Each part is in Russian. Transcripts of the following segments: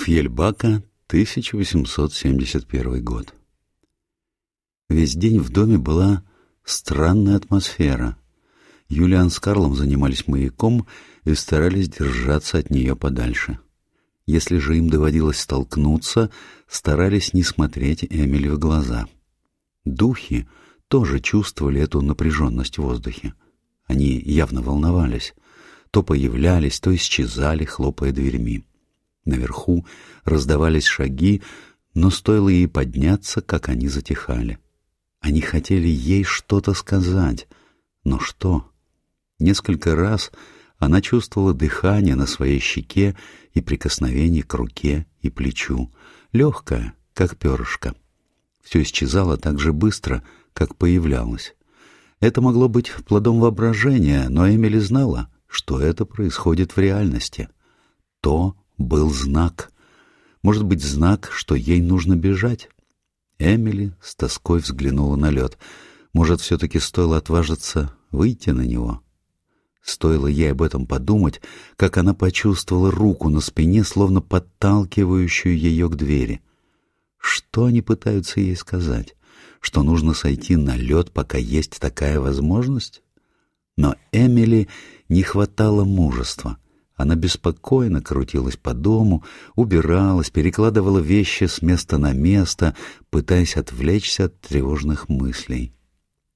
Фьельбака, 1871 год. Весь день в доме была странная атмосфера. Юлиан с Карлом занимались маяком и старались держаться от нее подальше. Если же им доводилось столкнуться, старались не смотреть Эмили в глаза. Духи тоже чувствовали эту напряженность в воздухе. Они явно волновались. То появлялись, то исчезали, хлопая дверьми. Наверху раздавались шаги, но стоило ей подняться, как они затихали. Они хотели ей что-то сказать, но что? Несколько раз она чувствовала дыхание на своей щеке и прикосновение к руке и плечу, легкое, как перышко. Все исчезало так же быстро, как появлялось. Это могло быть плодом воображения, но Эмили знала, что это происходит в реальности. То, был знак. Может быть, знак, что ей нужно бежать? Эмили с тоской взглянула на лед. Может, все-таки стоило отважиться выйти на него? Стоило ей об этом подумать, как она почувствовала руку на спине, словно подталкивающую ее к двери. Что они пытаются ей сказать? Что нужно сойти на лед, пока есть такая возможность? Но Эмили не хватало мужества — она беспокойно крутилась по дому, убиралась, перекладывала вещи с места на место, пытаясь отвлечься от тревожных мыслей.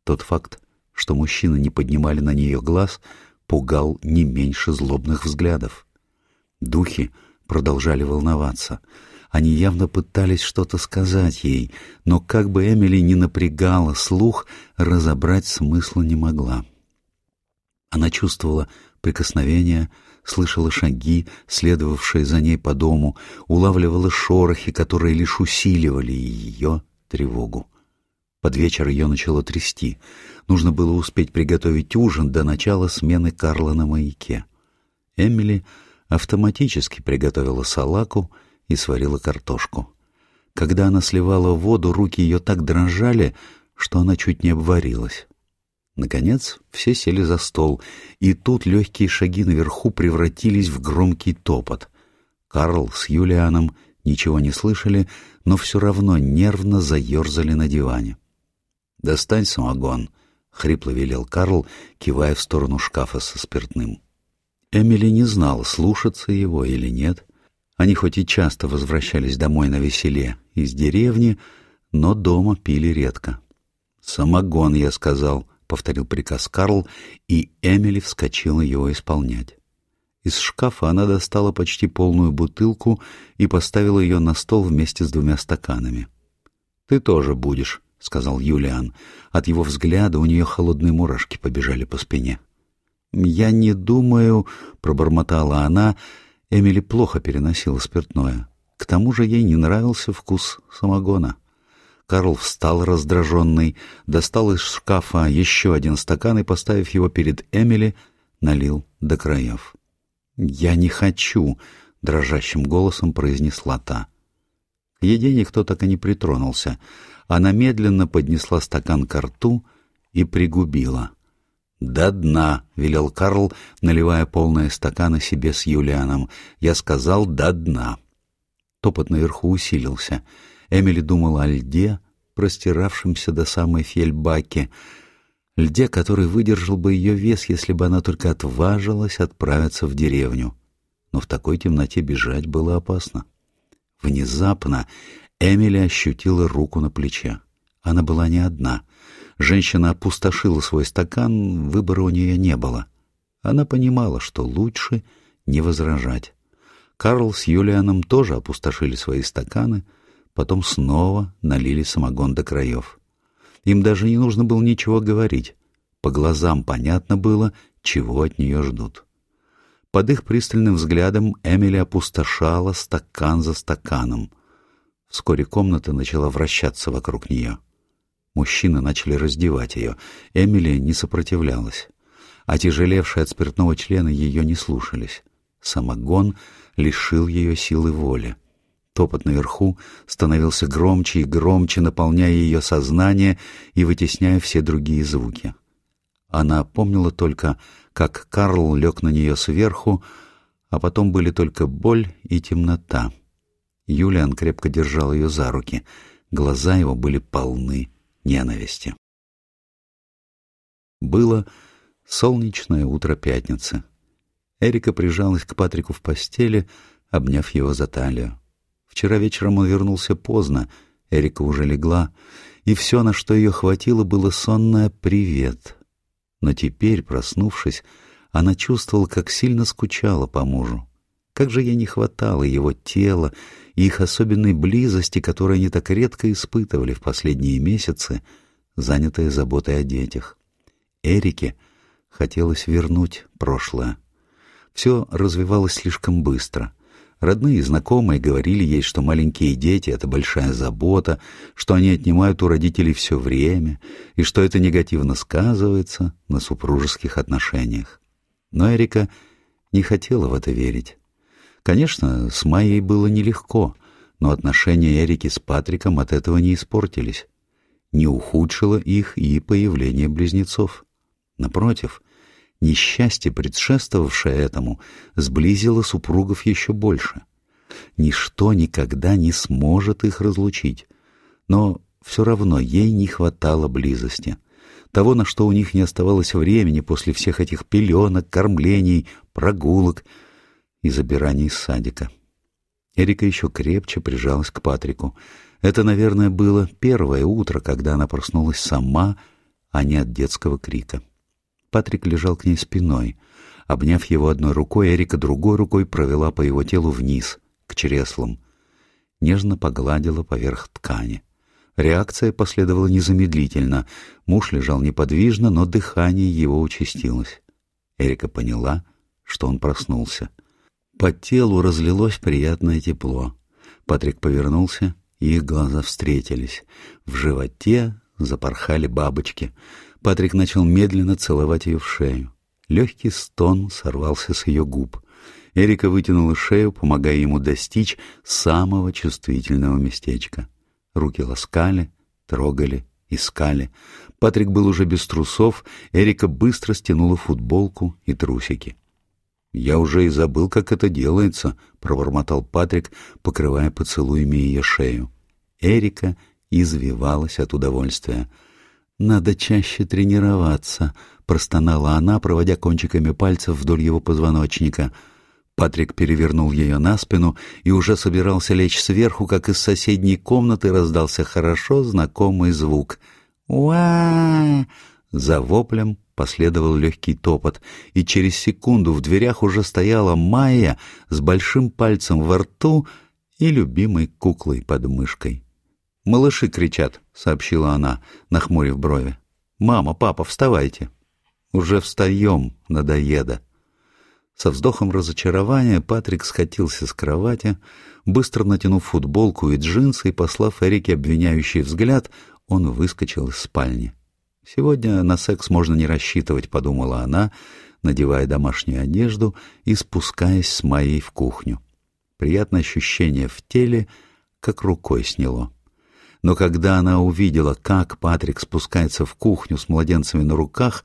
Тот факт, что мужчины не поднимали на нее глаз, пугал не меньше злобных взглядов. Духи продолжали волноваться. Они явно пытались что-то сказать ей, но как бы Эмили ни напрягала слух, разобрать смысла не могла. Она чувствовала прикосновения, слышала шаги, следовавшие за ней по дому, улавливала шорохи, которые лишь усиливали ее тревогу. Под вечер ее начало трясти. Нужно было успеть приготовить ужин до начала смены Карла на маяке. Эмили автоматически приготовила салаку и сварила картошку. Когда она сливала воду, руки ее так дрожали, что она чуть не обварилась. Наконец все сели за стол, и тут легкие шаги наверху превратились в громкий топот. Карл с Юлианом ничего не слышали, но все равно нервно заерзали на диване. «Достань самогон», — хрипло велел Карл, кивая в сторону шкафа со спиртным. Эмили не знала, слушаться его или нет. Они хоть и часто возвращались домой на веселе из деревни, но дома пили редко. «Самогон», — я сказал, —— повторил приказ Карл, и Эмили вскочила его исполнять. Из шкафа она достала почти полную бутылку и поставила ее на стол вместе с двумя стаканами. «Ты тоже будешь», — сказал Юлиан. От его взгляда у нее холодные мурашки побежали по спине. «Я не думаю», — пробормотала она. Эмили плохо переносила спиртное. К тому же ей не нравился вкус самогона. Карл встал раздраженный, достал из шкафа еще один стакан и, поставив его перед Эмили, налил до краев. «Я не хочу», — дрожащим голосом произнесла та. К еде никто так и не притронулся. Она медленно поднесла стакан к рту и пригубила. «До дна», — велел Карл, наливая полные стаканы себе с Юлианом. «Я сказал до дна». Топот наверху усилился — Эмили думала о льде, простиравшемся до самой Фельбаки, льде, который выдержал бы ее вес, если бы она только отважилась отправиться в деревню. Но в такой темноте бежать было опасно. Внезапно Эмили ощутила руку на плече. Она была не одна. Женщина опустошила свой стакан, выбора у нее не было. Она понимала, что лучше не возражать. Карл с Юлианом тоже опустошили свои стаканы — потом снова налили самогон до краев. Им даже не нужно было ничего говорить. По глазам понятно было, чего от нее ждут. Под их пристальным взглядом Эмили опустошала стакан за стаканом. Вскоре комната начала вращаться вокруг нее. Мужчины начали раздевать ее. Эмили не сопротивлялась. а тяжелевшие от спиртного члена ее не слушались. Самогон лишил ее силы воли. Топот наверху становился громче и громче, наполняя ее сознание и вытесняя все другие звуки. Она помнила только, как Карл лег на нее сверху, а потом были только боль и темнота. Юлиан крепко держал ее за руки. Глаза его были полны ненависти. Было солнечное утро пятницы. Эрика прижалась к Патрику в постели, обняв его за талию. Вчера вечером он вернулся поздно, Эрика уже легла, и все, на что ее хватило, было сонное «привет». Но теперь, проснувшись, она чувствовала, как сильно скучала по мужу. Как же ей не хватало его тела и их особенной близости, которую они так редко испытывали в последние месяцы, занятые заботой о детях. Эрике хотелось вернуть прошлое. Все развивалось слишком быстро — Родные и знакомые говорили ей, что маленькие дети — это большая забота, что они отнимают у родителей все время, и что это негативно сказывается на супружеских отношениях. Но Эрика не хотела в это верить. Конечно, с Майей было нелегко, но отношения Эрики с Патриком от этого не испортились. Не ухудшило их и появление близнецов. Напротив — Несчастье, предшествовавшее этому, сблизило супругов еще больше. Ничто никогда не сможет их разлучить. Но все равно ей не хватало близости. Того, на что у них не оставалось времени после всех этих пеленок, кормлений, прогулок и забираний из садика. Эрика еще крепче прижалась к Патрику. Это, наверное, было первое утро, когда она проснулась сама, а не от детского крика. Патрик лежал к ней спиной. Обняв его одной рукой, Эрика другой рукой провела по его телу вниз, к чреслам. Нежно погладила поверх ткани. Реакция последовала незамедлительно. Муж лежал неподвижно, но дыхание его участилось. Эрика поняла, что он проснулся. По телу разлилось приятное тепло. Патрик повернулся, и их глаза встретились. В животе запорхали бабочки. Патрик начал медленно целовать ее в шею. Легкий стон сорвался с ее губ. Эрика вытянула шею, помогая ему достичь самого чувствительного местечка. Руки ласкали, трогали, искали. Патрик был уже без трусов, Эрика быстро стянула футболку и трусики. «Я уже и забыл, как это делается», — пробормотал Патрик, покрывая поцелуями ее шею. Эрика извивалась от удовольствия. «Надо чаще тренироваться», — простонала она, проводя кончиками пальцев вдоль его позвоночника. Патрик перевернул ее на спину и уже собирался лечь сверху, как из соседней комнаты раздался хорошо знакомый звук. «Уа!» За воплем последовал легкий топот, и через секунду в дверях уже стояла Майя с большим пальцем во рту и любимой куклой под мышкой. «Малыши кричат», — сообщила она, нахмурив брови. «Мама, папа, вставайте». «Уже встаем, надоеда». Со вздохом разочарования Патрик скатился с кровати, быстро натянув футболку и джинсы и послав Эрике обвиняющий взгляд, он выскочил из спальни. «Сегодня на секс можно не рассчитывать», — подумала она, надевая домашнюю одежду и спускаясь с Майей в кухню. Приятное ощущение в теле как рукой сняло. Но когда она увидела, как Патрик спускается в кухню с младенцами на руках,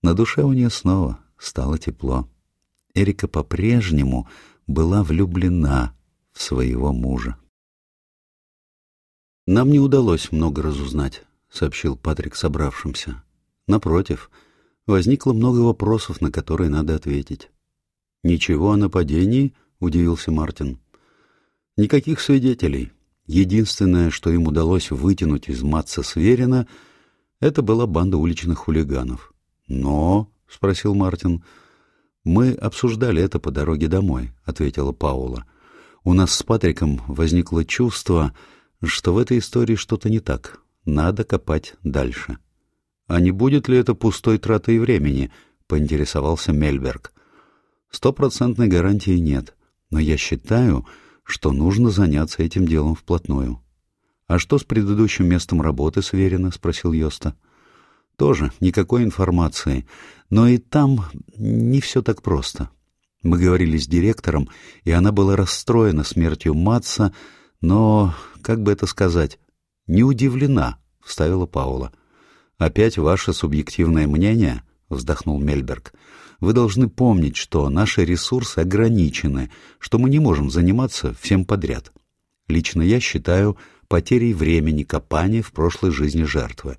на душе у нее снова стало тепло. Эрика по-прежнему была влюблена в своего мужа. «Нам не удалось много разузнать», — сообщил Патрик собравшимся. «Напротив, возникло много вопросов, на которые надо ответить». «Ничего о нападении?» — удивился Мартин. «Никаких свидетелей. Единственное, что им удалось вытянуть из Матца Сверина, это была банда уличных хулиганов. «Но?» — спросил Мартин. «Мы обсуждали это по дороге домой», — ответила Паула. «У нас с Патриком возникло чувство, что в этой истории что-то не так. Надо копать дальше». «А не будет ли это пустой тратой времени?» — поинтересовался Мельберг. «Стопроцентной гарантии нет, но я считаю, нужно заняться этим делом вплотную. «А что с предыдущим местом работы сверено?» — спросил Йоста. «Тоже никакой информации. Но и там не все так просто. Мы говорили с директором, и она была расстроена смертью Матса, но, как бы это сказать, не удивлена», — вставила Паула. «Опять ваше субъективное мнение?» — вздохнул Мельберг. Вы должны помнить, что наши ресурсы ограничены, что мы не можем заниматься всем подряд. Лично я считаю потерей времени копания в прошлой жизни жертвы.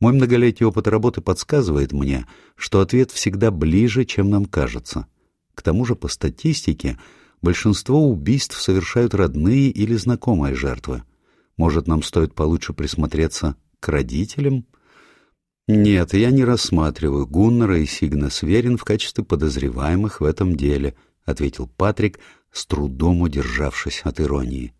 Мой многолетний опыт работы подсказывает мне, что ответ всегда ближе, чем нам кажется. К тому же, по статистике, большинство убийств совершают родные или знакомые жертвы. Может, нам стоит получше присмотреться к родителям? Нет, я не рассматриваю Гуннера и Сигна Сверин в качестве подозреваемых в этом деле, ответил Патрик, с трудом удержавшись от иронии.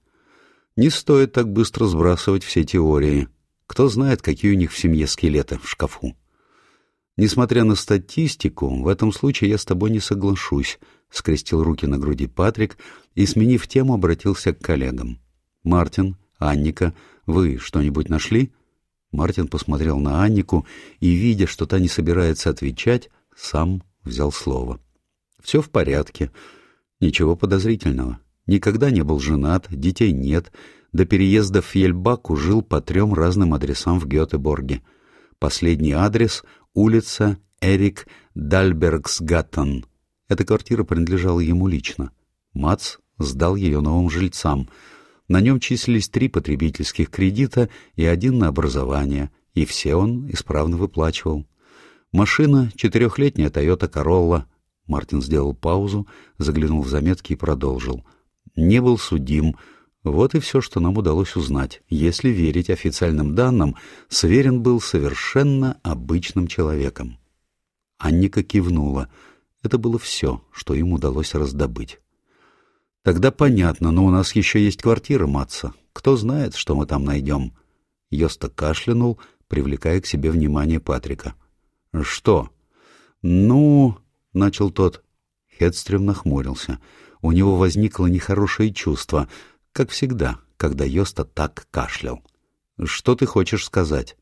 Не стоит так быстро сбрасывать все теории. Кто знает, какие у них в семье скелеты в шкафу. Несмотря на статистику, в этом случае я с тобой не соглашусь, скрестил руки на груди Патрик и, сменив тему, обратился к коллегам. Мартин, Анника, вы что-нибудь нашли? Мартин посмотрел на Аннику и, видя, что та не собирается отвечать, сам взял слово. «Все в порядке. Ничего подозрительного. Никогда не был женат, детей нет. До переезда в Фельбаку жил по трем разным адресам в Гетеборге. Последний адрес — улица Эрик Дальбергсгаттен. Эта квартира принадлежала ему лично. Мац сдал ее новым жильцам — на нем числились три потребительских кредита и один на образование, и все он исправно выплачивал. Машина — четырехлетняя Toyota Corolla. Мартин сделал паузу, заглянул в заметки и продолжил. Не был судим. Вот и все, что нам удалось узнать. Если верить официальным данным, Сверин был совершенно обычным человеком. Анника кивнула. Это было все, что им удалось раздобыть. Тогда понятно, но у нас еще есть квартира, Матца. Кто знает, что мы там найдем. Йоста кашлянул, привлекая к себе внимание Патрика. Что? Ну, начал тот. Хедстрем нахмурился. У него возникло нехорошее чувство, как всегда, когда Йоста так кашлял. Что ты хочешь сказать?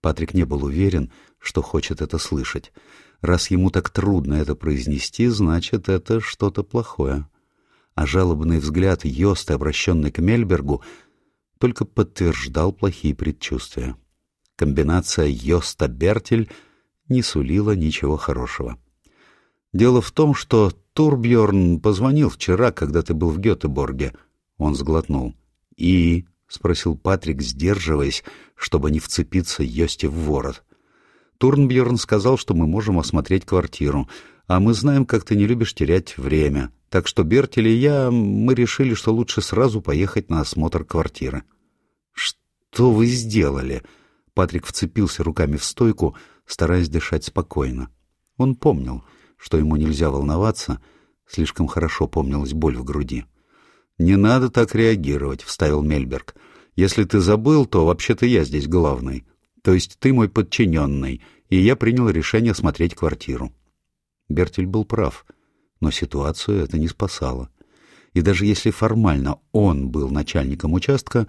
Патрик не был уверен, что хочет это слышать. Раз ему так трудно это произнести, значит, это что-то плохое а жалобный взгляд Йоста, обращенный к Мельбергу, только подтверждал плохие предчувствия. Комбинация Йоста-Бертель не сулила ничего хорошего. Дело в том, что Турбьорн позвонил вчера, когда ты был в Гетеборге. Он сглотнул. «И?» — спросил Патрик, сдерживаясь, чтобы не вцепиться Йосте в ворот. Турнбьорн сказал, что мы можем осмотреть квартиру, а мы знаем, как ты не любишь терять время. Так что Бертель и я, мы решили, что лучше сразу поехать на осмотр квартиры. «Что вы сделали?» Патрик вцепился руками в стойку, стараясь дышать спокойно. Он помнил, что ему нельзя волноваться, слишком хорошо помнилась боль в груди. «Не надо так реагировать», — вставил Мельберг. «Если ты забыл, то вообще-то я здесь главный. То есть ты мой подчиненный, и я принял решение смотреть квартиру». Бертель был прав но ситуацию это не спасало. И даже если формально он был начальником участка,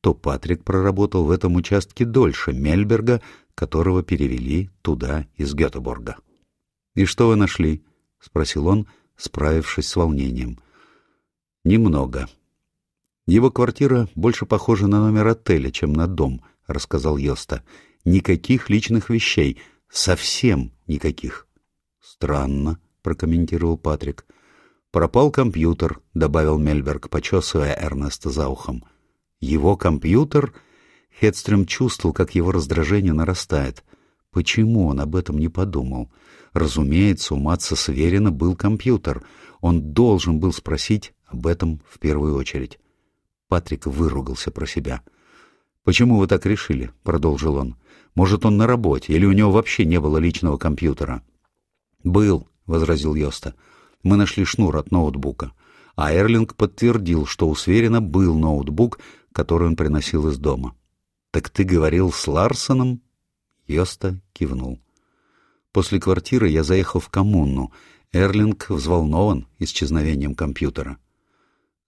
то Патрик проработал в этом участке дольше Мельберга, которого перевели туда из Гетеборга. «И что вы нашли?» — спросил он, справившись с волнением. «Немного. Его квартира больше похожа на номер отеля, чем на дом», — рассказал Йоста. «Никаких личных вещей. Совсем никаких». «Странно», — прокомментировал Патрик. «Пропал компьютер», — добавил Мельберг, почесывая Эрнеста за ухом. «Его компьютер?» Хедстрем чувствовал, как его раздражение нарастает. Почему он об этом не подумал? Разумеется, у Матса Сверина был компьютер. Он должен был спросить об этом в первую очередь. Патрик выругался про себя. «Почему вы так решили?» — продолжил он. «Может, он на работе, или у него вообще не было личного компьютера?» «Был», возразил Йоста. «Мы нашли шнур от ноутбука». А Эрлинг подтвердил, что у Сверина был ноутбук, который он приносил из дома. «Так ты говорил с Ларсоном?» Йоста кивнул. После квартиры я заехал в коммуну. Эрлинг взволнован исчезновением компьютера.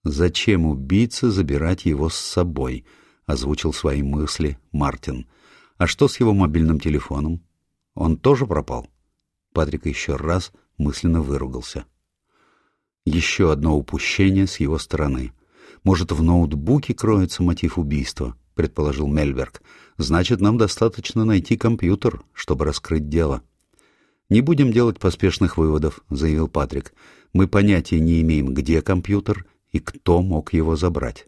«Зачем убийце забирать его с собой?» — озвучил свои мысли Мартин. «А что с его мобильным телефоном? Он тоже пропал?» Патрик еще раз мысленно выругался. Еще одно упущение с его стороны. Может, в ноутбуке кроется мотив убийства, предположил Мельберг. Значит, нам достаточно найти компьютер, чтобы раскрыть дело. Не будем делать поспешных выводов, заявил Патрик. Мы понятия не имеем, где компьютер и кто мог его забрать.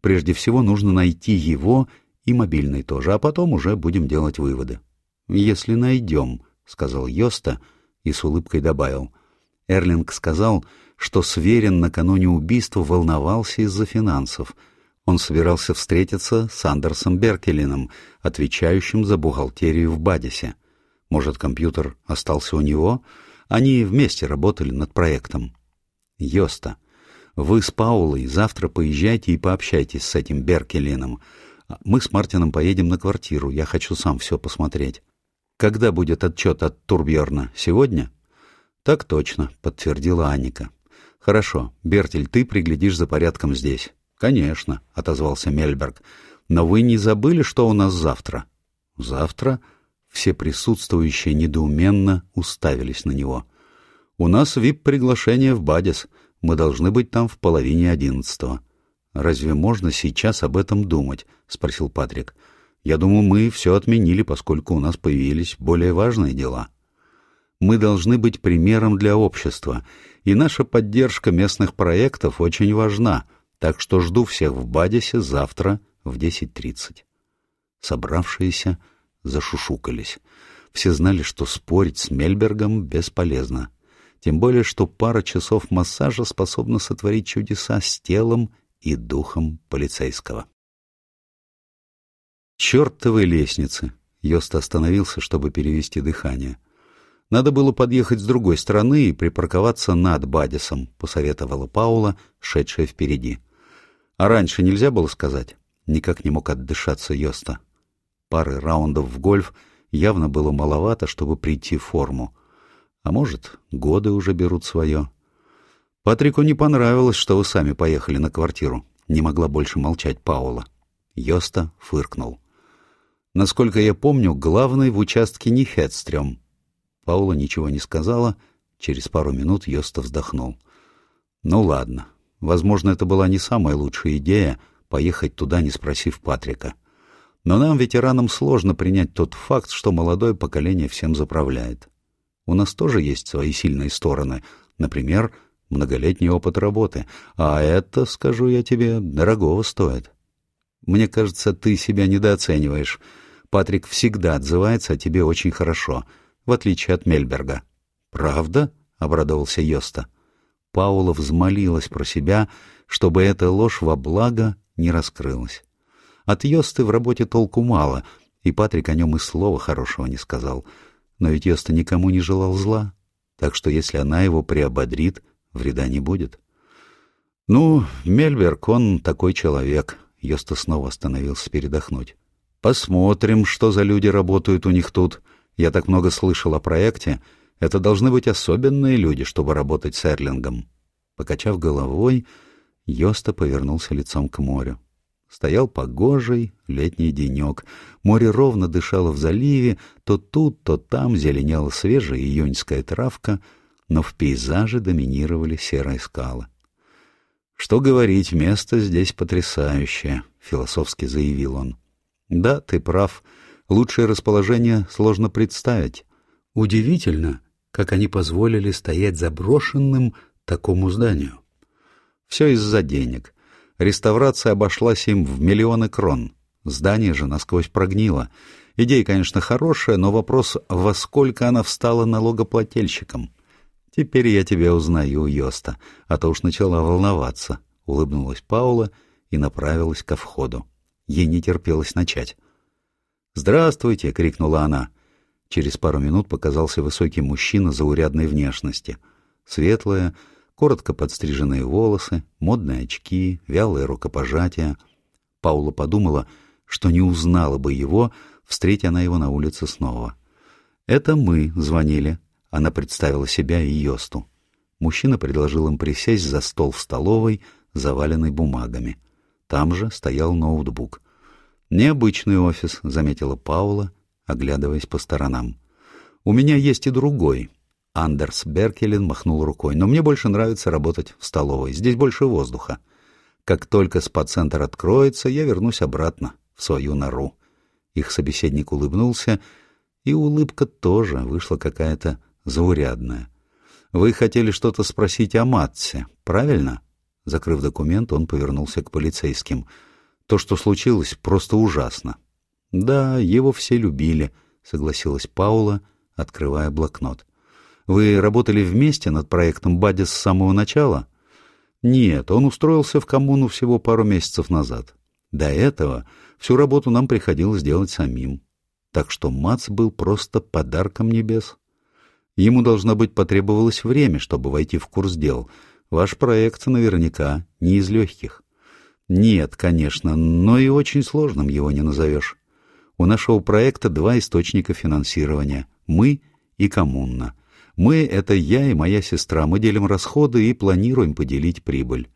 Прежде всего нужно найти его и мобильный тоже, а потом уже будем делать выводы. «Если найдем», — сказал Йоста и с улыбкой добавил. Эрлинг сказал, что Сверин накануне убийства волновался из-за финансов. Он собирался встретиться с Андерсом Беркелином, отвечающим за бухгалтерию в Бадисе. Может, компьютер остался у него? Они вместе работали над проектом. Йоста, вы с Паулой завтра поезжайте и пообщайтесь с этим Беркелином. Мы с Мартином поедем на квартиру, я хочу сам все посмотреть. Когда будет отчет от Турбьерна? Сегодня? Так точно, подтвердила Анника. Хорошо, Бертель, ты приглядишь за порядком здесь. Конечно, отозвался Мельберг. Но вы не забыли, что у нас завтра? Завтра? Все присутствующие недоуменно уставились на него. У нас вип-приглашение в Бадис. Мы должны быть там в половине одиннадцатого. Разве можно сейчас об этом думать? спросил Патрик. Я думаю, мы все отменили, поскольку у нас появились более важные дела. Мы должны быть примером для общества, и наша поддержка местных проектов очень важна, так что жду всех в Бадисе завтра в 10.30. Собравшиеся зашушукались. Все знали, что спорить с Мельбергом бесполезно. Тем более, что пара часов массажа способна сотворить чудеса с телом и духом полицейского. Чертовой лестницы! Йост остановился, чтобы перевести дыхание. Надо было подъехать с другой стороны и припарковаться над Бадисом, посоветовала Паула, шедшая впереди. А раньше нельзя было сказать? Никак не мог отдышаться Йоста. Пары раундов в гольф явно было маловато, чтобы прийти в форму. А может, годы уже берут свое. Патрику не понравилось, что вы сами поехали на квартиру. Не могла больше молчать Паула. Йоста фыркнул. Насколько я помню, главный в участке не Хедстрём. Паула ничего не сказала. Через пару минут Йоста вздохнул. Ну ладно. Возможно, это была не самая лучшая идея поехать туда, не спросив Патрика. Но нам, ветеранам, сложно принять тот факт, что молодое поколение всем заправляет. У нас тоже есть свои сильные стороны. Например, многолетний опыт работы. А это, скажу я тебе, дорогого стоит. Мне кажется, ты себя недооцениваешь. Патрик всегда отзывается о тебе очень хорошо, в отличие от Мельберга. «Правда?» — обрадовался Йоста. Паула взмолилась про себя, чтобы эта ложь во благо не раскрылась. От Йосты в работе толку мало, и Патрик о нем и слова хорошего не сказал. Но ведь Йоста никому не желал зла, так что если она его приободрит, вреда не будет. «Ну, Мельберг, он такой человек», — Йоста снова остановился передохнуть. Посмотрим, что за люди работают у них тут. Я так много слышал о проекте. Это должны быть особенные люди, чтобы работать с Эрлингом. Покачав головой, Йоста повернулся лицом к морю. Стоял погожий летний денек. Море ровно дышало в заливе, то тут, то там зеленела свежая июньская травка, но в пейзаже доминировали серые скалы. «Что говорить, место здесь потрясающее», — философски заявил он. Да, ты прав. Лучшее расположение сложно представить. Удивительно, как они позволили стоять заброшенным такому зданию. Все из-за денег. Реставрация обошлась им в миллионы крон. Здание же насквозь прогнило. Идея, конечно, хорошая, но вопрос, во сколько она встала налогоплательщикам. Теперь я тебя узнаю, Йоста, а то уж начала волноваться. Улыбнулась Паула и направилась ко входу. Ей не терпелось начать. «Здравствуйте!» — крикнула она. Через пару минут показался высокий мужчина заурядной внешности. Светлые, коротко подстриженные волосы, модные очки, вялые рукопожатия. Паула подумала, что не узнала бы его, встретя она его на улице снова. «Это мы звонили», — она представила себя и Йосту. Мужчина предложил им присесть за стол в столовой, заваленный бумагами. Там же стоял ноутбук. «Необычный офис», — заметила Паула, оглядываясь по сторонам. «У меня есть и другой». Андерс Беркелен махнул рукой. «Но мне больше нравится работать в столовой. Здесь больше воздуха. Как только спа-центр откроется, я вернусь обратно, в свою нору». Их собеседник улыбнулся, и улыбка тоже вышла какая-то заурядная. «Вы хотели что-то спросить о Матце, правильно?» Закрыв документ, он повернулся к полицейским. То, что случилось, просто ужасно. Да, его все любили, согласилась Паула, открывая блокнот. Вы работали вместе над проектом Бадис с самого начала? Нет, он устроился в коммуну всего пару месяцев назад. До этого всю работу нам приходилось делать самим. Так что Мац был просто подарком небес. Ему, должно быть, потребовалось время, чтобы войти в курс дел. Ваш проект наверняка не из легких. Нет, конечно, но и очень сложным его не назовешь. У нашего проекта два источника финансирования — мы и коммуна. Мы — это я и моя сестра, мы делим расходы и планируем поделить прибыль.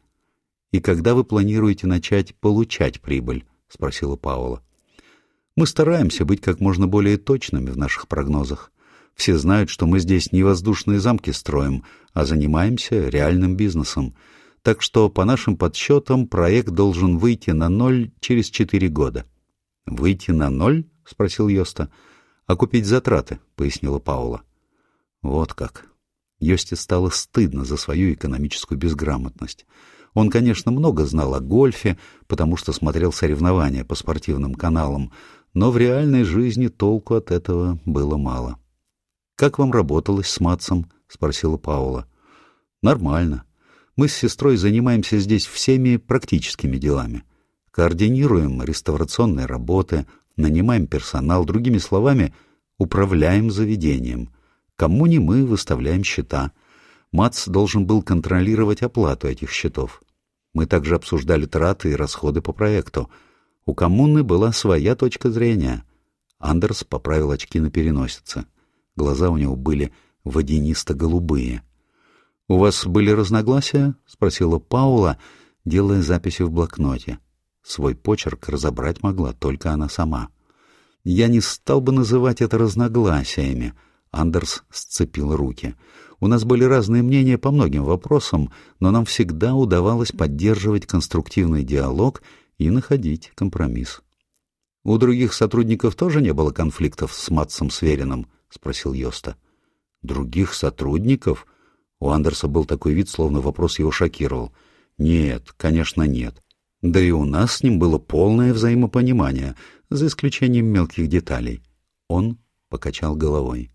«И когда вы планируете начать получать прибыль?» — спросила Паула. «Мы стараемся быть как можно более точными в наших прогнозах. Все знают, что мы здесь не воздушные замки строим, а занимаемся реальным бизнесом. Так что, по нашим подсчетам, проект должен выйти на ноль через четыре года». «Выйти на ноль?» — спросил Йоста. «Окупить затраты», — пояснила Паула. Вот как. Йосте стало стыдно за свою экономическую безграмотность. Он, конечно, много знал о гольфе, потому что смотрел соревнования по спортивным каналам, но в реальной жизни толку от этого было мало. «Как вам работалось с Матсом?» — спросила Паула. «Нормально. Мы с сестрой занимаемся здесь всеми практическими делами. Координируем реставрационные работы, нанимаем персонал, другими словами, управляем заведением. Кому не мы выставляем счета. МАЦ должен был контролировать оплату этих счетов. Мы также обсуждали траты и расходы по проекту. У коммуны была своя точка зрения. Андерс поправил очки на переносице. Глаза у него были водянисто-голубые. — У вас были разногласия? — спросила Паула, делая записи в блокноте. Свой почерк разобрать могла только она сама. Я не стал бы называть это разногласиями — Андерс сцепил руки. «У нас были разные мнения по многим вопросам, но нам всегда удавалось поддерживать конструктивный диалог и находить компромисс». «У других сотрудников тоже не было конфликтов с Матсом Свериным?» — спросил Йоста. «Других сотрудников?» У Андерса был такой вид, словно вопрос его шокировал. «Нет, конечно, нет. Да и у нас с ним было полное взаимопонимание, за исключением мелких деталей». Он покачал головой.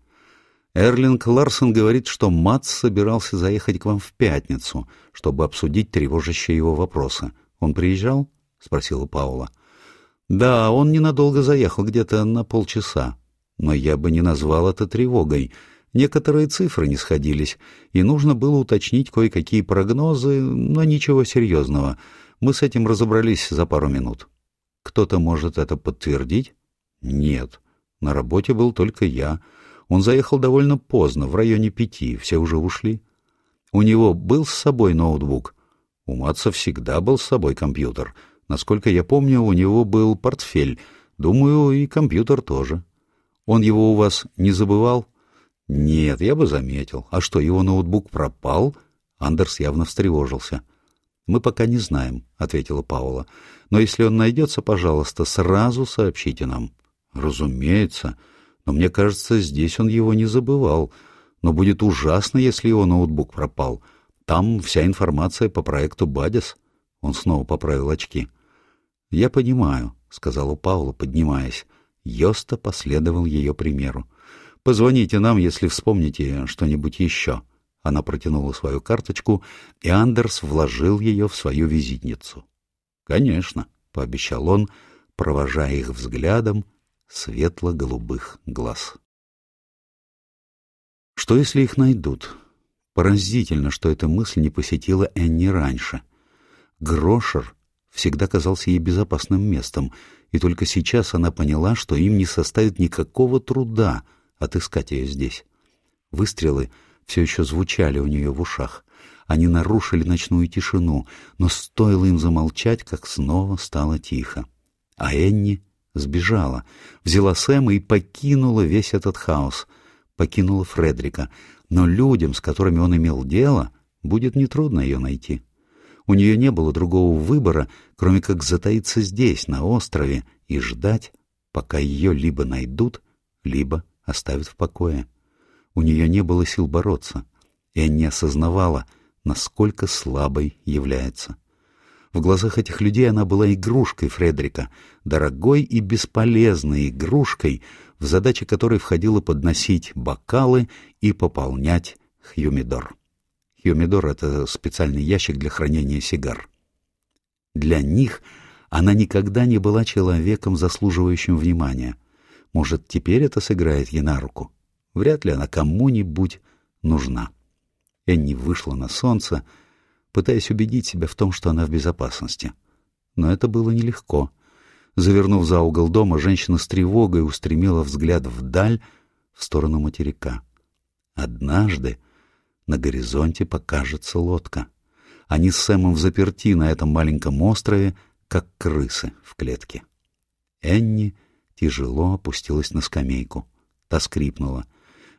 Эрлинг Ларсон говорит, что Матс собирался заехать к вам в пятницу, чтобы обсудить тревожащие его вопросы. Он приезжал? — спросила Паула. — Да, он ненадолго заехал, где-то на полчаса. Но я бы не назвал это тревогой. Некоторые цифры не сходились, и нужно было уточнить кое-какие прогнозы, но ничего серьезного. Мы с этим разобрались за пару минут. Кто-то может это подтвердить? Нет. На работе был только я — он заехал довольно поздно, в районе пяти, все уже ушли. У него был с собой ноутбук. У Матса всегда был с собой компьютер. Насколько я помню, у него был портфель. Думаю, и компьютер тоже. Он его у вас не забывал? Нет, я бы заметил. А что, его ноутбук пропал? Андерс явно встревожился. Мы пока не знаем, ответила Паула. Но если он найдется, пожалуйста, сразу сообщите нам. Разумеется. Но мне кажется, здесь он его не забывал. Но будет ужасно, если его ноутбук пропал. Там вся информация по проекту «Бадис». Он снова поправил очки. «Я понимаю», — сказала Паула, поднимаясь. Йоста последовал ее примеру. «Позвоните нам, если вспомните что-нибудь еще». Она протянула свою карточку, и Андерс вложил ее в свою визитницу. «Конечно», — пообещал он, провожая их взглядом светло-голубых глаз. Что, если их найдут? Поразительно, что эта мысль не посетила Энни раньше. Грошер всегда казался ей безопасным местом, и только сейчас она поняла, что им не составит никакого труда отыскать ее здесь. Выстрелы все еще звучали у нее в ушах. Они нарушили ночную тишину, но стоило им замолчать, как снова стало тихо. А Энни Сбежала, взяла Сэма и покинула весь этот хаос. Покинула Фредрика. Но людям, с которыми он имел дело, будет нетрудно ее найти. У нее не было другого выбора, кроме как затаиться здесь, на острове, и ждать, пока ее либо найдут, либо оставят в покое. У нее не было сил бороться, и не осознавала, насколько слабой является. В глазах этих людей она была игрушкой Фредерика, дорогой и бесполезной игрушкой, в задачи которой входило подносить бокалы и пополнять хьюмидор. Хьюмидор — это специальный ящик для хранения сигар. Для них она никогда не была человеком, заслуживающим внимания. Может, теперь это сыграет ей на руку? Вряд ли она кому-нибудь нужна. Энни вышла на солнце, пытаясь убедить себя в том, что она в безопасности. Но это было нелегко. Завернув за угол дома, женщина с тревогой устремила взгляд вдаль, в сторону материка. Однажды на горизонте покажется лодка. Они с Сэмом заперти на этом маленьком острове, как крысы в клетке. Энни тяжело опустилась на скамейку. Та скрипнула.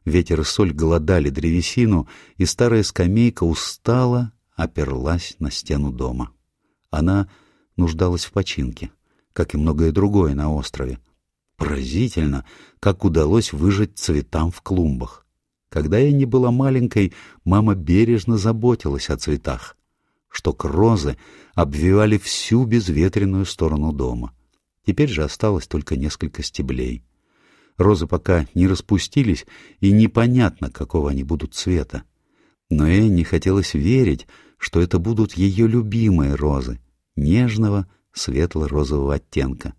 Ветер и соль голодали древесину, и старая скамейка устала, оперлась на стену дома. Она нуждалась в починке, как и многое другое на острове. Поразительно, как удалось выжить цветам в клумбах. Когда я не была маленькой, мама бережно заботилась о цветах. Шток розы обвивали всю безветренную сторону дома. Теперь же осталось только несколько стеблей. Розы пока не распустились, и непонятно, какого они будут цвета. Но Энни хотелось верить, что это будут ее любимые розы, нежного светло-розового оттенка.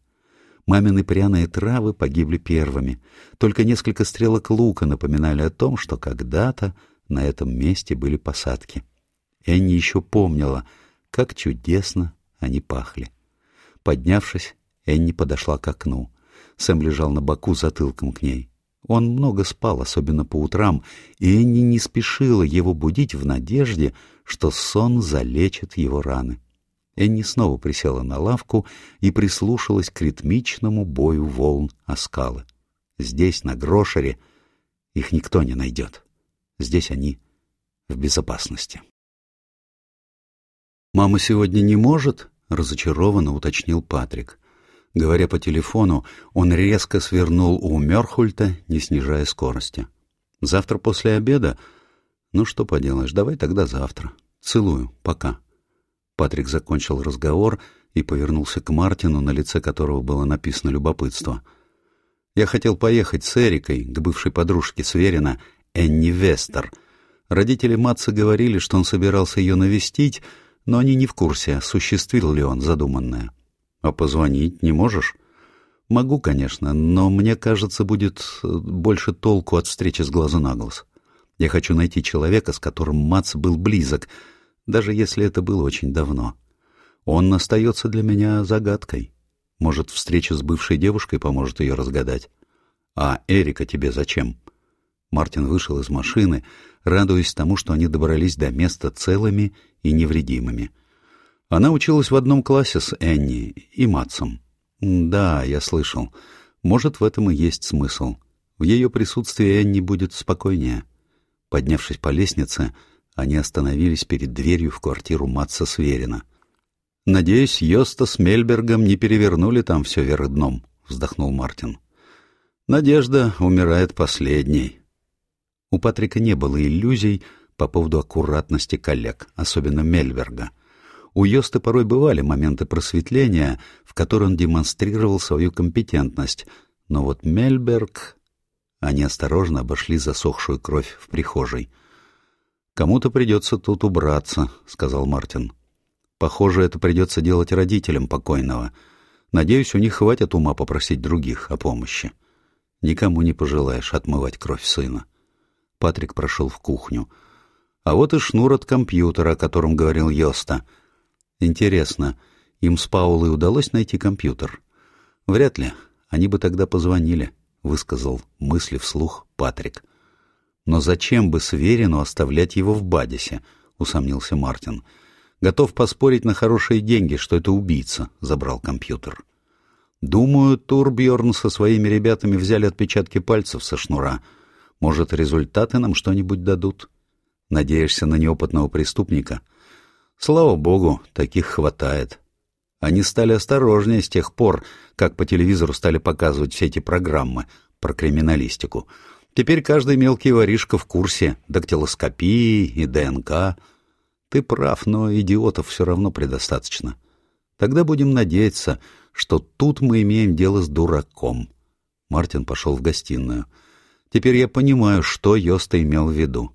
Мамины пряные травы погибли первыми. Только несколько стрелок лука напоминали о том, что когда-то на этом месте были посадки. Энни еще помнила, как чудесно они пахли. Поднявшись, Энни подошла к окну. Сэм лежал на боку затылком к ней. Он много спал, особенно по утрам, и Энни не спешила его будить в надежде, что сон залечит его раны. Энни снова присела на лавку и прислушалась к ритмичному бою волн о скалы. Здесь, на Грошере, их никто не найдет. Здесь они в безопасности. «Мама сегодня не может?» — разочарованно уточнил Патрик. Говоря по телефону, он резко свернул у Мёрхульта, не снижая скорости. «Завтра после обеда? Ну что поделаешь, давай тогда завтра. Целую. Пока». Патрик закончил разговор и повернулся к Мартину, на лице которого было написано любопытство. «Я хотел поехать с Эрикой, к бывшей подружке Сверина, Энни Вестер. Родители Матца говорили, что он собирался ее навестить, но они не в курсе, осуществил ли он задуманное. А позвонить не можешь?» «Могу, конечно, но мне кажется, будет э, больше толку от встречи с глазу на глаз. Я хочу найти человека, с которым Мац был близок, даже если это было очень давно. Он остается для меня загадкой. Может, встреча с бывшей девушкой поможет ее разгадать. А Эрика тебе зачем? Мартин вышел из машины, радуясь тому, что они добрались до места целыми и невредимыми. Она училась в одном классе с Энни и Матсом. Да, я слышал. Может, в этом и есть смысл. В ее присутствии Энни будет спокойнее. Поднявшись по лестнице, они остановились перед дверью в квартиру Матса Сверина. «Надеюсь, Йоста с Мельбергом не перевернули там все вверх дном», — вздохнул Мартин. «Надежда умирает последней». У Патрика не было иллюзий по поводу аккуратности коллег, особенно Мельберга. У Йоста порой бывали моменты просветления, в которые он демонстрировал свою компетентность, но вот Мельберг... Они осторожно обошли засохшую кровь в прихожей — «Кому-то придется тут убраться», — сказал Мартин. «Похоже, это придется делать родителям покойного. Надеюсь, у них хватит ума попросить других о помощи. Никому не пожелаешь отмывать кровь сына». Патрик прошел в кухню. «А вот и шнур от компьютера, о котором говорил Йоста. Интересно, им с Паулой удалось найти компьютер?» «Вряд ли. Они бы тогда позвонили», — высказал мысли вслух Патрик. — но зачем бы Сверину оставлять его в Бадисе? — усомнился Мартин. Готов поспорить на хорошие деньги, что это убийца забрал компьютер. Думаю, Турбьерн со своими ребятами взяли отпечатки пальцев со шнура. Может, результаты нам что-нибудь дадут? Надеешься на неопытного преступника? Слава богу, таких хватает. Они стали осторожнее с тех пор, как по телевизору стали показывать все эти программы про криминалистику. Теперь каждый мелкий воришка в курсе дактилоскопии и ДНК. Ты прав, но идиотов все равно предостаточно. Тогда будем надеяться, что тут мы имеем дело с дураком. Мартин пошел в гостиную. Теперь я понимаю, что Йоста имел в виду.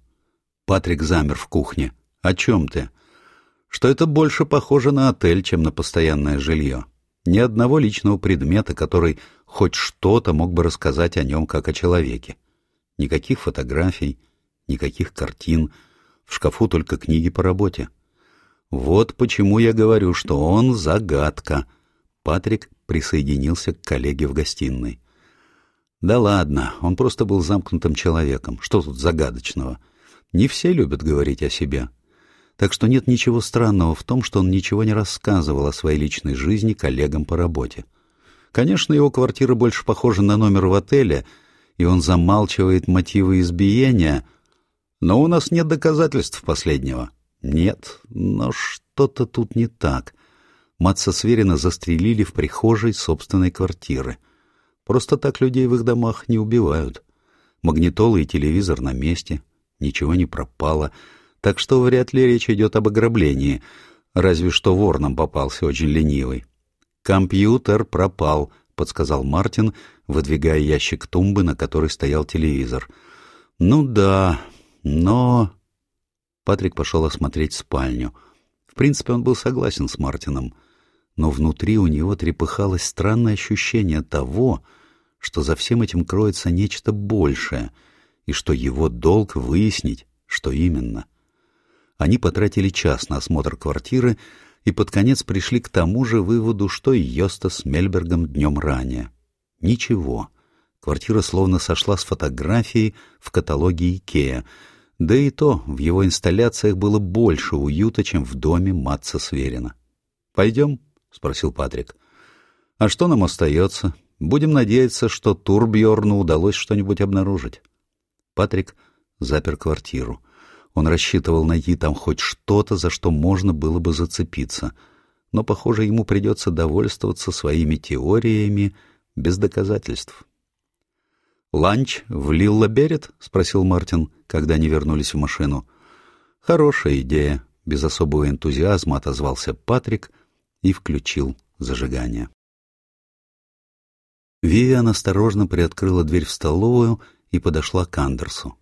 Патрик замер в кухне. О чем ты? Что это больше похоже на отель, чем на постоянное жилье. Ни одного личного предмета, который хоть что-то мог бы рассказать о нем как о человеке. Никаких фотографий, никаких картин, в шкафу только книги по работе. Вот почему я говорю, что он загадка. Патрик присоединился к коллеге в гостиной. Да ладно, он просто был замкнутым человеком. Что тут загадочного? Не все любят говорить о себе. Так что нет ничего странного в том, что он ничего не рассказывал о своей личной жизни коллегам по работе. Конечно, его квартира больше похожа на номер в отеле, и он замалчивает мотивы избиения, но у нас нет доказательств последнего. Нет, но что-то тут не так. Матца Сверина застрелили в прихожей собственной квартиры. Просто так людей в их домах не убивают. Магнитолы и телевизор на месте, ничего не пропало — так что вряд ли речь идет об ограблении, разве что вор нам попался очень ленивый. «Компьютер пропал», — подсказал Мартин, выдвигая ящик тумбы, на которой стоял телевизор. «Ну да, но...» Патрик пошел осмотреть спальню. В принципе, он был согласен с Мартином, но внутри у него трепыхалось странное ощущение того, что за всем этим кроется нечто большее, и что его долг выяснить, что именно. Они потратили час на осмотр квартиры и под конец пришли к тому же выводу, что и Йоста с Мельбергом днем ранее. Ничего. Квартира словно сошла с фотографии в каталоге Икея, да и то в его инсталляциях было больше уюта, чем в доме Матца Сверина. «Пойдем?» — спросил Патрик. «А что нам остается? Будем надеяться, что Турбьорну удалось что-нибудь обнаружить». Патрик запер квартиру. Он рассчитывал найти там хоть что-то, за что можно было бы зацепиться. Но, похоже, ему придется довольствоваться своими теориями без доказательств. «Ланч в Лиллаберет?» — спросил Мартин, когда они вернулись в машину. «Хорошая идея», — без особого энтузиазма отозвался Патрик и включил зажигание. Вивиан осторожно приоткрыла дверь в столовую и подошла к Андерсу.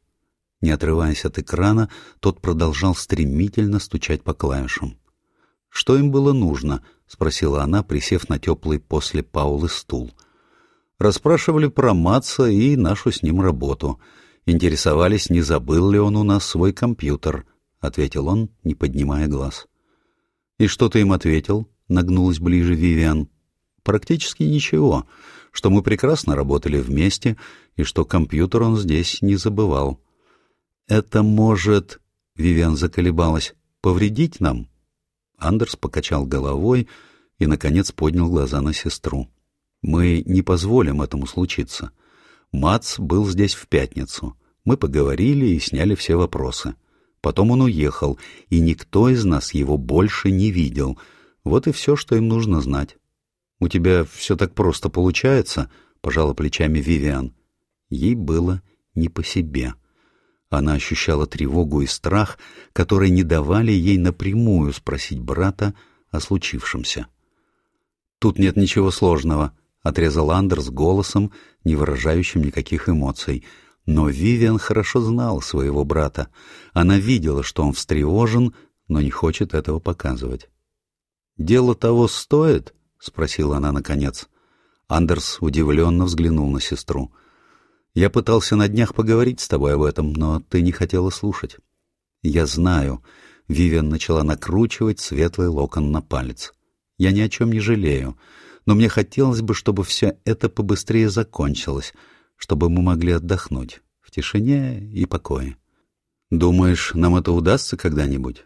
Не отрываясь от экрана, тот продолжал стремительно стучать по клавишам. «Что им было нужно?» — спросила она, присев на теплый после Паулы стул. Расспрашивали про Матса и нашу с ним работу. Интересовались, не забыл ли он у нас свой компьютер, — ответил он, не поднимая глаз. «И что ты им ответил?» — нагнулась ближе Вивиан. «Практически ничего, что мы прекрасно работали вместе и что компьютер он здесь не забывал». «Это может...» — Вивиан заколебалась. «Повредить нам?» Андерс покачал головой и, наконец, поднял глаза на сестру. «Мы не позволим этому случиться. Мац был здесь в пятницу. Мы поговорили и сняли все вопросы. Потом он уехал, и никто из нас его больше не видел. Вот и все, что им нужно знать. «У тебя все так просто получается?» — пожала плечами Вивиан. Ей было не по себе. Она ощущала тревогу и страх, которые не давали ей напрямую спросить брата о случившемся. «Тут нет ничего сложного», — отрезал Андерс голосом, не выражающим никаких эмоций. Но Вивиан хорошо знал своего брата. Она видела, что он встревожен, но не хочет этого показывать. «Дело того стоит?» — спросила она наконец. Андерс удивленно взглянул на сестру. Я пытался на днях поговорить с тобой об этом, но ты не хотела слушать. Я знаю. Вивиан начала накручивать светлый локон на палец. Я ни о чем не жалею, но мне хотелось бы, чтобы все это побыстрее закончилось, чтобы мы могли отдохнуть в тишине и покое. Думаешь, нам это удастся когда-нибудь?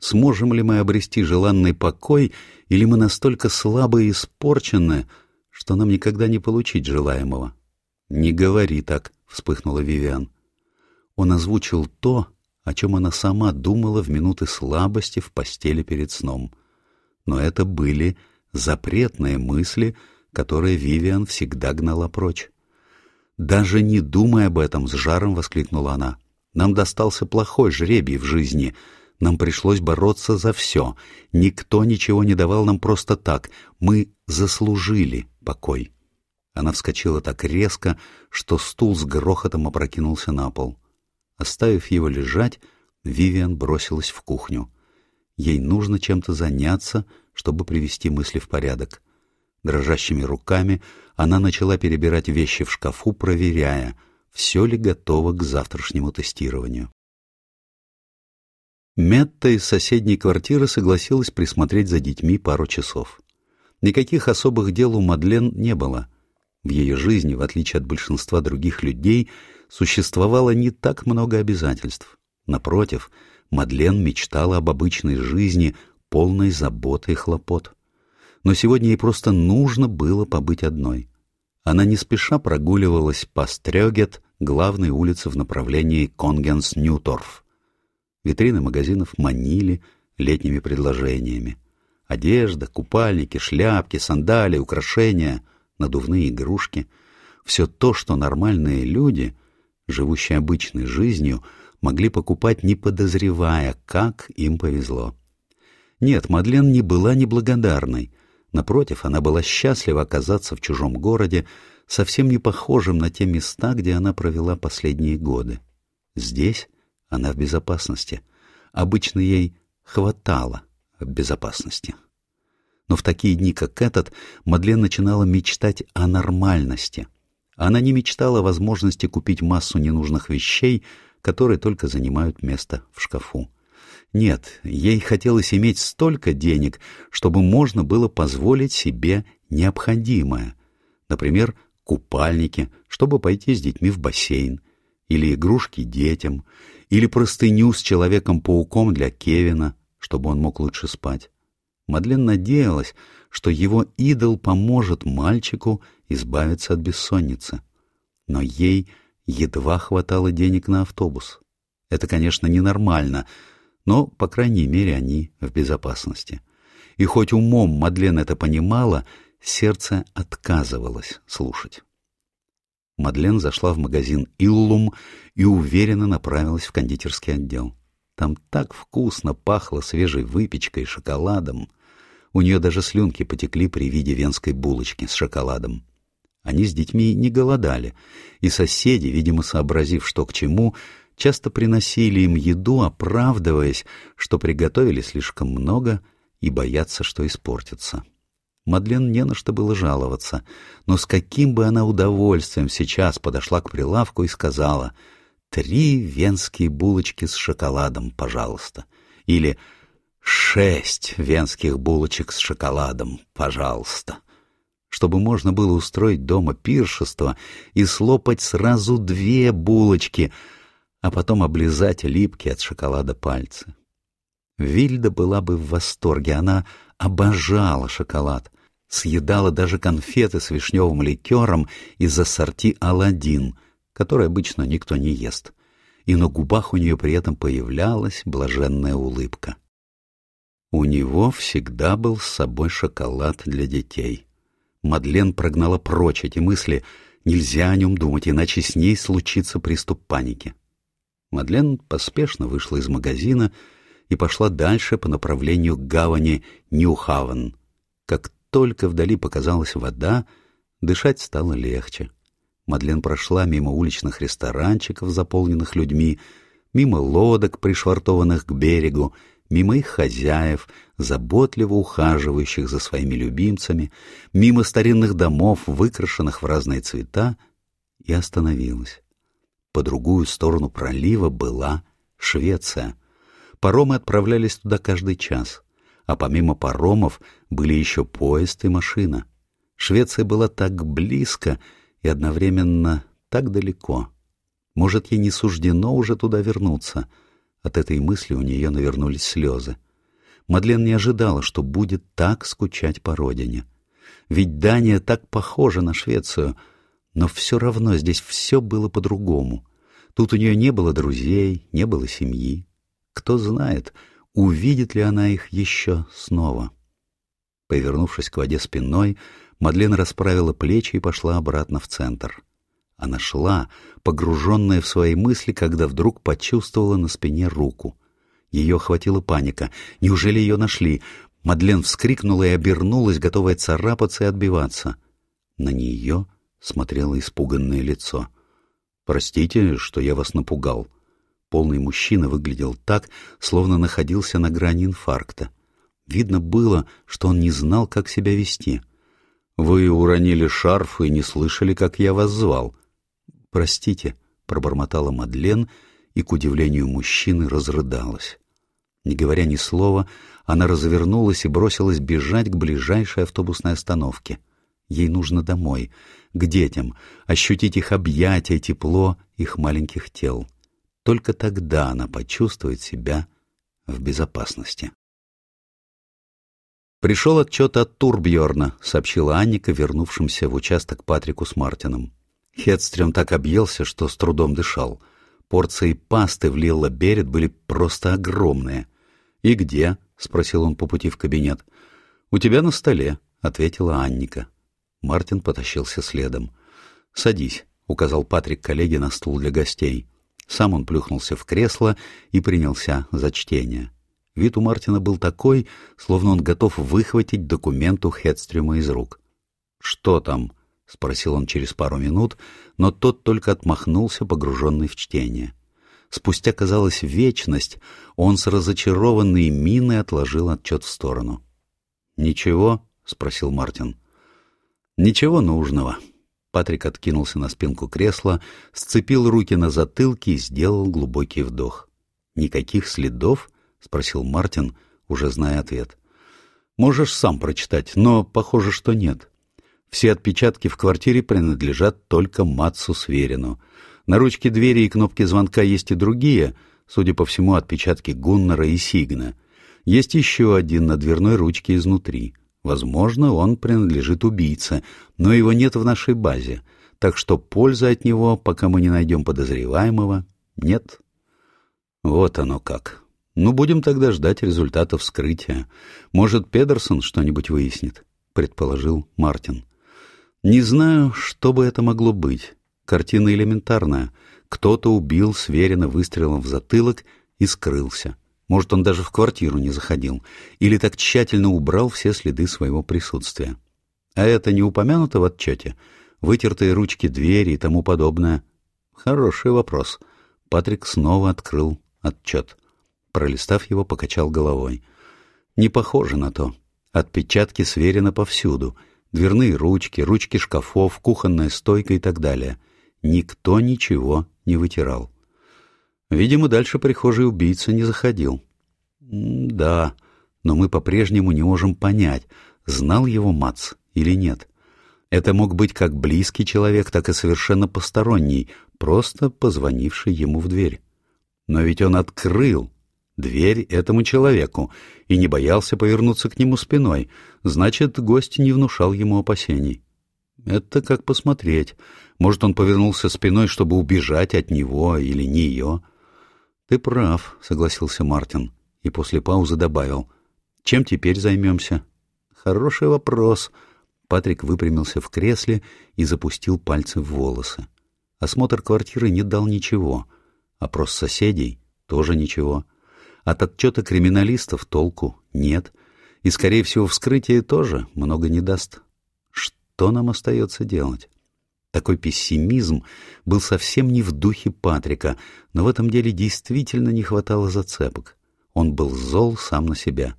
Сможем ли мы обрести желанный покой, или мы настолько слабы и испорчены, что нам никогда не получить желаемого? «Не говори так», — вспыхнула Вивиан. Он озвучил то, о чем она сама думала в минуты слабости в постели перед сном. Но это были запретные мысли, которые Вивиан всегда гнала прочь. «Даже не думай об этом!» — с жаром воскликнула она. «Нам достался плохой жребий в жизни. Нам пришлось бороться за все. Никто ничего не давал нам просто так. Мы заслужили покой. Она вскочила так резко, что стул с грохотом опрокинулся на пол. Оставив его лежать, Вивиан бросилась в кухню. Ей нужно чем-то заняться, чтобы привести мысли в порядок. Дрожащими руками она начала перебирать вещи в шкафу, проверяя, все ли готово к завтрашнему тестированию. Метта из соседней квартиры согласилась присмотреть за детьми пару часов. Никаких особых дел у Мадлен не было. В ее жизни, в отличие от большинства других людей, существовало не так много обязательств. Напротив, Мадлен мечтала об обычной жизни, полной заботы и хлопот. Но сегодня ей просто нужно было побыть одной. Она не спеша прогуливалась по Стрёгет, главной улице в направлении Конгенс-Ньюторф. Витрины магазинов манили летними предложениями. Одежда, купальники, шляпки, сандалии, украшения, надувные игрушки — все то, что нормальные люди, живущие обычной жизнью, могли покупать, не подозревая, как им повезло. Нет, Мадлен не была неблагодарной. Напротив, она была счастлива оказаться в чужом городе, совсем не похожим на те места, где она провела последние годы. Здесь она в безопасности. Обычно ей хватало безопасности. Но в такие дни, как этот, Мадлен начинала мечтать о нормальности. Она не мечтала о возможности купить массу ненужных вещей, которые только занимают место в шкафу. Нет, ей хотелось иметь столько денег, чтобы можно было позволить себе необходимое. Например, купальники, чтобы пойти с детьми в бассейн, или игрушки детям, или простыню с Человеком-пауком для Кевина, чтобы он мог лучше спать. Мадлен надеялась, что его идол поможет мальчику избавиться от бессонницы. Но ей едва хватало денег на автобус. Это, конечно, ненормально, но, по крайней мере, они в безопасности. И хоть умом Мадлен это понимала, сердце отказывалось слушать. Мадлен зашла в магазин «Иллум» и уверенно направилась в кондитерский отдел. Там так вкусно пахло свежей выпечкой и шоколадом. У нее даже слюнки потекли при виде венской булочки с шоколадом. Они с детьми не голодали, и соседи, видимо, сообразив, что к чему, часто приносили им еду, оправдываясь, что приготовили слишком много и боятся, что испортится. Мадлен не на что было жаловаться, но с каким бы она удовольствием сейчас подошла к прилавку и сказала «Три венские булочки с шоколадом, пожалуйста» или «Шесть венских булочек с шоколадом, пожалуйста» чтобы можно было устроить дома пиршество и слопать сразу две булочки, а потом облизать липкие от шоколада пальцы. Вильда была бы в восторге, она обожала шоколад, съедала даже конфеты с вишневым ликером из ассорти «Аладдин», который обычно никто не ест, и на губах у нее при этом появлялась блаженная улыбка. У него всегда был с собой шоколад для детей. Мадлен прогнала прочь эти мысли, нельзя о нем думать, иначе с ней случится приступ паники. Мадлен поспешно вышла из магазина и пошла дальше по направлению к гавани Ньюхавен. Как только вдали показалась вода, дышать стало легче. Мадлен прошла мимо уличных ресторанчиков, заполненных людьми, мимо лодок, пришвартованных к берегу, мимо их хозяев, заботливо ухаживающих за своими любимцами, мимо старинных домов, выкрашенных в разные цвета, и остановилась. По другую сторону пролива была Швеция. Паромы отправлялись туда каждый час, а помимо паромов были еще поезд и машина. Швеция была так близко и одновременно так далеко. Может, ей не суждено уже туда вернуться. От этой мысли у нее навернулись слезы. Мадлен не ожидала, что будет так скучать по родине. Ведь Дания так похожа на Швецию — но все равно здесь все было по-другому. Тут у нее не было друзей, не было семьи. Кто знает, увидит ли она их еще снова. Повернувшись к воде спиной, Мадлен расправила плечи и пошла обратно в центр. Она шла, погруженная в свои мысли, когда вдруг почувствовала на спине руку. Ее охватила паника. Неужели ее нашли? Мадлен вскрикнула и обернулась, готовая царапаться и отбиваться. На нее смотрело испуганное лицо. «Простите, что я вас напугал». Полный мужчина выглядел так, словно находился на грани инфаркта. Видно было, что он не знал, как себя вести. «Вы уронили шарф и не слышали, как я вас звал». «Простите», — пробормотала Мадлен, и, к удивлению мужчины, разрыдалась. Не говоря ни слова, она развернулась и бросилась бежать к ближайшей автобусной остановке. Ей нужно домой, к детям, ощутить их объятия, тепло их маленьких тел. Только тогда она почувствует себя в безопасности. «Пришел отчет от Турбьорна», — сообщила Анника, вернувшимся в участок Патрику с Мартином. Хедстрем так объелся, что с трудом дышал. Порции пасты в Лилла Берет были просто огромные. «И где?» — спросил он по пути в кабинет. «У тебя на столе», — ответила Анника. Мартин потащился следом. «Садись», — указал Патрик коллеге на стул для гостей. Сам он плюхнулся в кресло и принялся за чтение. Вид у Мартина был такой, словно он готов выхватить документ у Хедстрюма из рук. «Что там?» — спросил он через пару минут, но тот только отмахнулся, погруженный в чтение. Спустя, казалось, вечность, он с разочарованной миной отложил отчет в сторону. «Ничего?» — спросил Мартин. «Ничего нужного». Патрик откинулся на спинку кресла, сцепил руки на затылке и сделал глубокий вдох. «Никаких следов?» — спросил Мартин, уже зная ответ. «Можешь сам прочитать, но похоже, что нет. Все отпечатки в квартире принадлежат только Матсу Сверину. На ручке двери и кнопке звонка есть и другие, судя по всему, отпечатки Гуннера и Сигна. Есть еще один на дверной ручке изнутри. Возможно, он принадлежит убийце, но его нет в нашей базе, так что пользы от него, пока мы не найдем подозреваемого, нет. Вот оно как. Ну, будем тогда ждать результатов вскрытия. Может, Педерсон что-нибудь выяснит, предположил Мартин. Не знаю, что бы это могло быть. Картина элементарная. Кто-то убил Сверина выстрелом в затылок и скрылся. Может, он даже в квартиру не заходил. Или так тщательно убрал все следы своего присутствия. А это не упомянуто в отчете? Вытертые ручки двери и тому подобное? Хороший вопрос. Патрик снова открыл отчет. Пролистав его, покачал головой. Не похоже на то. Отпечатки сверены повсюду. Дверные ручки, ручки шкафов, кухонная стойка и так далее — Никто ничего не вытирал. Видимо, дальше прихожий убийца не заходил. да, но мы по-прежнему не можем понять, знал его Мац или нет. Это мог быть как близкий человек, так и совершенно посторонний, просто позвонивший ему в дверь. Но ведь он открыл дверь этому человеку и не боялся повернуться к нему спиной, значит, гость не внушал ему опасений. Это как посмотреть. Может, он повернулся спиной, чтобы убежать от него или не ее? Ты прав, согласился Мартин и после паузы добавил. Чем теперь займемся? Хороший вопрос. Патрик выпрямился в кресле и запустил пальцы в волосы. Осмотр квартиры не дал ничего. Опрос соседей тоже ничего. От отчета криминалистов толку нет. И, скорее всего, вскрытие тоже много не даст. Что нам остается делать? Такой пессимизм был совсем не в духе Патрика, но в этом деле действительно не хватало зацепок. Он был зол сам на себя.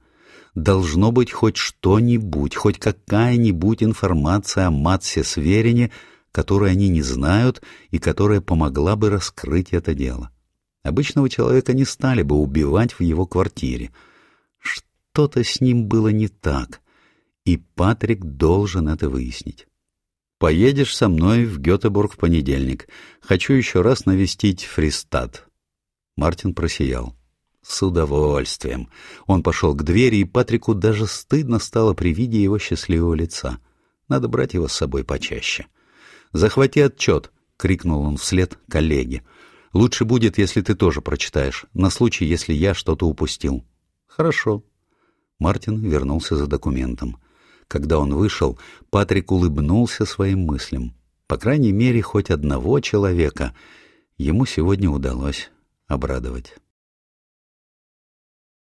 Должно быть хоть что-нибудь, хоть какая-нибудь информация о Матсе Сверине, которую они не знают и которая помогла бы раскрыть это дело. Обычного человека не стали бы убивать в его квартире. Что-то с ним было не так и Патрик должен это выяснить. «Поедешь со мной в Гетеборг в понедельник. Хочу еще раз навестить Фристад». Мартин просиял. С удовольствием. Он пошел к двери, и Патрику даже стыдно стало при виде его счастливого лица. Надо брать его с собой почаще. «Захвати отчет!» — крикнул он вслед коллеге. «Лучше будет, если ты тоже прочитаешь, на случай, если я что-то упустил». «Хорошо». Мартин вернулся за документом. Когда он вышел, Патрик улыбнулся своим мыслям. По крайней мере, хоть одного человека ему сегодня удалось обрадовать.